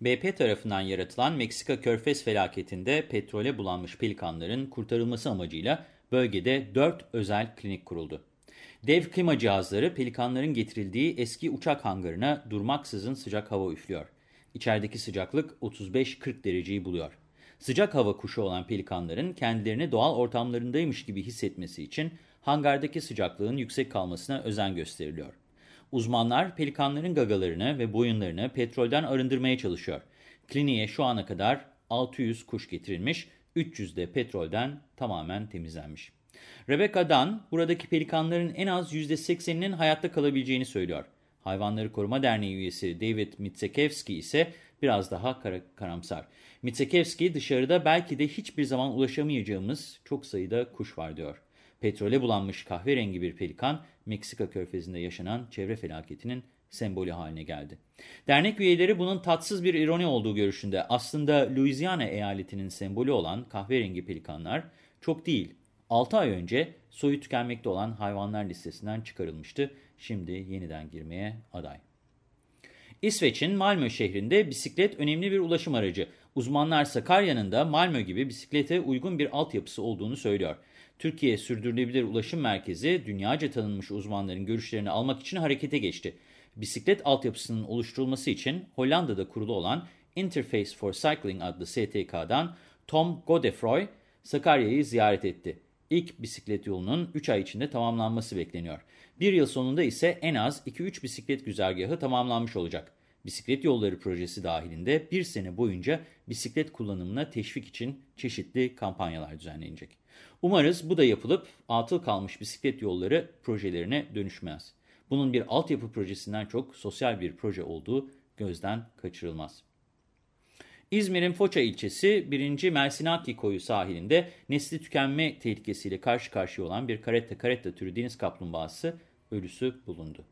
BP tarafından yaratılan Meksika Körfez felaketinde petrole bulanmış pelikanların kurtarılması amacıyla bölgede 4 özel klinik kuruldu. Dev klima cihazları pelikanların getirildiği eski uçak hangarına durmaksızın sıcak hava üflüyor. İçerideki sıcaklık 35-40 dereceyi buluyor. Sıcak hava kuşu olan pelikanların kendilerini doğal ortamlarındaymış gibi hissetmesi için hangardaki sıcaklığın yüksek kalmasına özen gösteriliyor. Uzmanlar pelikanların gagalarını ve boyunlarını petrolden arındırmaya çalışıyor. Kliniğe şu ana kadar 600 kuş getirilmiş, 300 de petrolden tamamen temizlenmiş. Rebecca Dunn, buradaki pelikanların en az %80'inin hayatta kalabileceğini söylüyor. Hayvanları Koruma Derneği üyesi David Mitsekevski ise biraz daha kar karamsar. Mitsekevski dışarıda belki de hiçbir zaman ulaşamayacağımız çok sayıda kuş var diyor. Petrole bulanmış kahverengi bir pelikan, Meksika körfezinde yaşanan çevre felaketinin sembolü haline geldi. Dernek üyeleri bunun tatsız bir ironi olduğu görüşünde aslında Louisiana eyaletinin sembolü olan kahverengi pelikanlar çok değil, 6 ay önce soyu tükenmekte olan hayvanlar listesinden çıkarılmıştı. Şimdi yeniden girmeye aday. İsveç'in Malmö şehrinde bisiklet önemli bir ulaşım aracı. Uzmanlar Sakarya'nın da Malmö gibi bisiklete uygun bir altyapısı olduğunu söylüyor. Türkiye Sürdürülebilir Ulaşım Merkezi dünyaca tanınmış uzmanların görüşlerini almak için harekete geçti. Bisiklet altyapısının oluşturulması için Hollanda'da kurulu olan Interface for Cycling adlı STK'dan Tom Godefroy Sakarya'yı ziyaret etti. İlk bisiklet yolunun 3 ay içinde tamamlanması bekleniyor. Bir yıl sonunda ise en az 2-3 bisiklet güzergahı tamamlanmış olacak. Bisiklet yolları projesi dahilinde bir sene boyunca bisiklet kullanımına teşvik için çeşitli kampanyalar düzenlenecek. Umarız bu da yapılıp atıl kalmış bisiklet yolları projelerine dönüşmez. Bunun bir altyapı projesinden çok sosyal bir proje olduğu gözden kaçırılmaz. İzmir'in Foça ilçesi 1. Mersinaki koyu sahilinde nesli tükenme tehlikesiyle karşı karşıya olan bir karetta karetta türü deniz kaplumbağası ölüsü bulundu.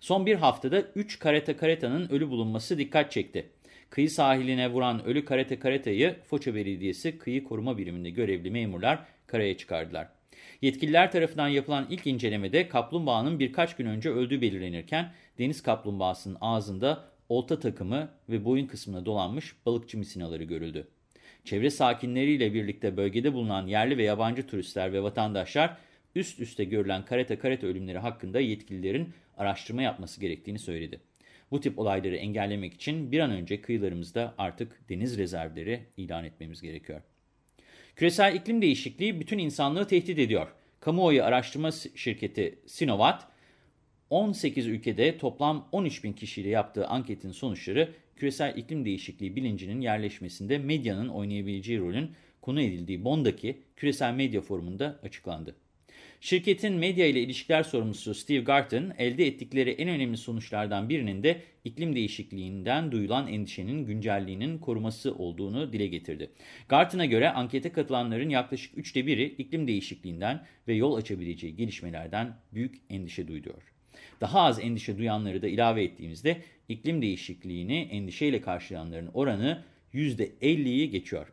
Son bir haftada 3 karetta karetanın ölü bulunması dikkat çekti. Kıyı sahiline vuran ölü karetta karetayı Foça Belediyesi Kıyı Koruma Biriminde görevli memurlar karaya çıkardılar. Yetkililer tarafından yapılan ilk incelemede kaplumbağanın birkaç gün önce öldüğü belirlenirken deniz kaplumbağasının ağzında olta takımı ve boyun kısmına dolanmış balıkçı misinaları görüldü. Çevre sakinleriyle birlikte bölgede bulunan yerli ve yabancı turistler ve vatandaşlar üst üste görülen karate karate ölümleri hakkında yetkililerin araştırma yapması gerektiğini söyledi. Bu tip olayları engellemek için bir an önce kıyılarımızda artık deniz rezervleri ilan etmemiz gerekiyor. Küresel iklim değişikliği bütün insanlığı tehdit ediyor. Kamuoyu araştırma şirketi Sinovac, 18 ülkede toplam 13 bin kişiyle yaptığı anketin sonuçları küresel iklim değişikliği bilincinin yerleşmesinde medyanın oynayabileceği rolün konu edildiği Bonn'daki küresel medya forumunda açıklandı. Şirketin medya ile ilişkiler sorumlusu Steve Garton, elde ettikleri en önemli sonuçlardan birinin de iklim değişikliğinden duyulan endişenin güncelliğinin koruması olduğunu dile getirdi. Garton'a göre ankete katılanların yaklaşık üçte biri iklim değişikliğinden ve yol açabileceği gelişmelerden büyük endişe duyuyor. Daha az endişe duyanları da ilave ettiğimizde iklim değişikliğini endişeyle karşılayanların oranı %50'yi geçiyor.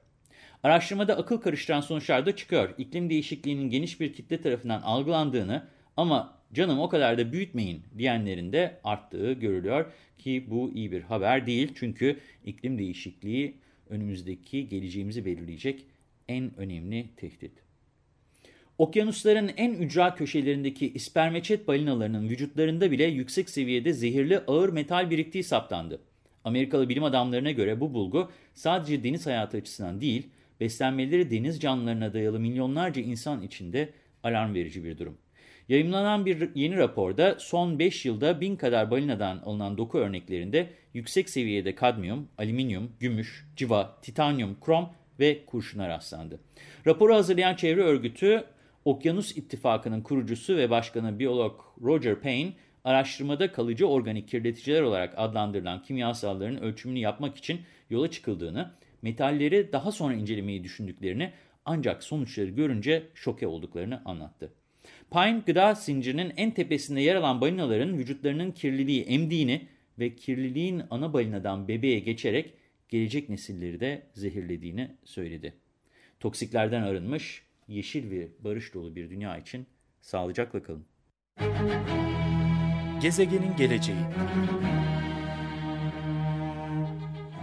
Araştırmada akıl karıştıran sonuçlar da çıkıyor. İklim değişikliğinin geniş bir kitle tarafından algılandığını ama canım o kadar da büyütmeyin diyenlerin de arttığı görülüyor ki bu iyi bir haber değil. Çünkü iklim değişikliği önümüzdeki geleceğimizi belirleyecek en önemli tehdit. Okyanusların en ücra köşelerindeki ispermeçet balinalarının vücutlarında bile yüksek seviyede zehirli ağır metal biriktiği saptandı. Amerikalı bilim adamlarına göre bu bulgu sadece deniz hayatı açısından değil, beslenmeleri deniz canlılarına dayalı milyonlarca insan için de alarm verici bir durum. Yayınlanan bir yeni raporda son 5 yılda 1000 kadar balinadan alınan doku örneklerinde yüksek seviyede kadmiyum, alüminyum, gümüş, civa, titanyum, krom ve kurşuna rastlandı. Raporu hazırlayan çevre örgütü Okyanus İttifakı'nın kurucusu ve başkanı biyolog Roger Payne, araştırmada kalıcı organik kirleticiler olarak adlandırılan kimyasalların ölçümünü yapmak için yola çıkıldığını, metalleri daha sonra incelemeyi düşündüklerini ancak sonuçları görünce şoke olduklarını anlattı. Pine gıda zincirinin en tepesinde yer alan balinaların vücutlarının kirliliği emdiğini ve kirliliğin ana balinadan bebeğe geçerek gelecek nesilleri de zehirlediğini söyledi. Toksiklerden arınmış, yeşil ve barış dolu bir dünya için sağlıcakla kalın. Gezegenin geleceği